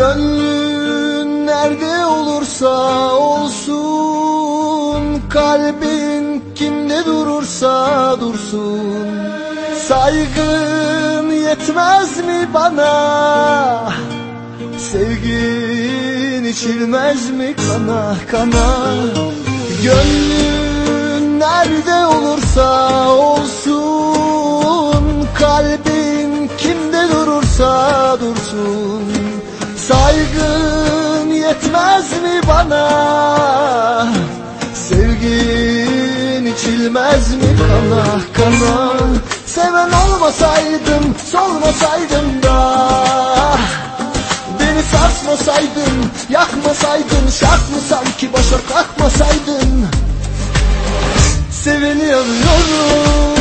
Gönlün nerede olursa olsun Kalbin kimde durursa dursun. Saygın yetmez mi bana? Sevgin içilmez mi kana kana? Gönlün nerede olursa olsun Kalbin yetmez mi bana? Sevgin içilmez mi kana kana Seven olmasaydım solmasaydım da. Beni sarsmasaydın yakmasaydın Şart mı sanki başa kalkmasaydın? Seveni arıyorum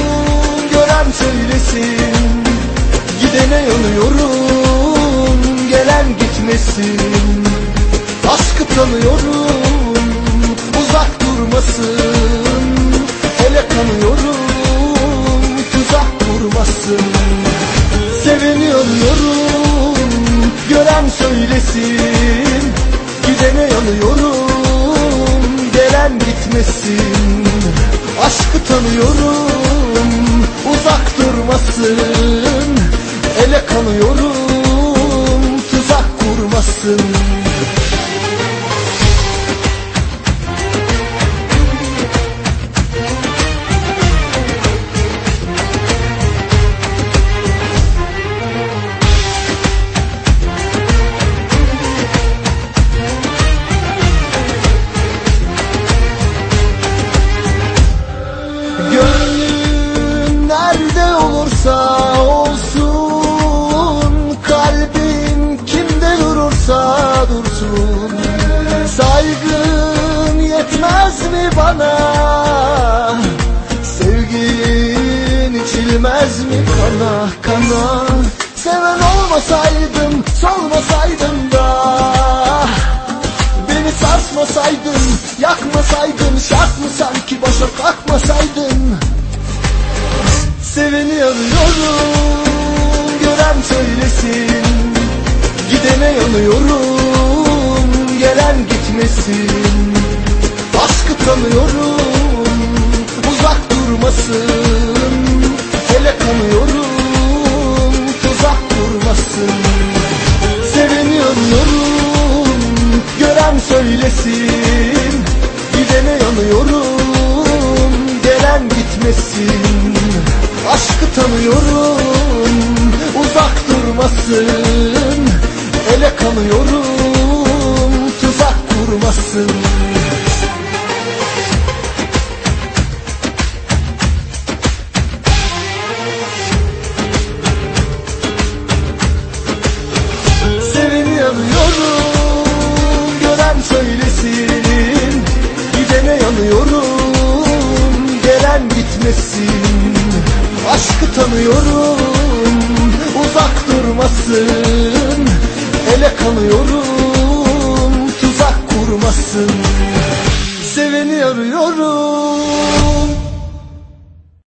gören söylesin. Gidene yanıyorum gelen gitmesin Aşkı tanıyorum uzak durmasın. Hele kanıyorum tuzak kurmasın. Seveni arıyorum gören söylesin. Gidene yanıyorum gelen gitmesin. Aşkı tanıyorum uzak durmasın. Ele kanıyorum tuzak kurmasın bana. Sevgin içilmez mi kana kana? Seven olmasaydım solmasaydım da. Beni sarsmasaydın, yakmasaydın Şart mı sanki başa kalkmasaydın? Seveni arıyorum, gören söylesin. Gidene yanıyorum, gelen gitmesin Aşkı tanıyorum, uzak durmasın. Hele kanıyorum, tuzak kurmasın. Seveni arıyorum Gören söylesin. Gidene yanıyorum Gelen gitmesin. Aşkı tanıyorum Uzak durmasın. Ele kanıyorum durmasın Ele kanıyorum Tuzak kurmasın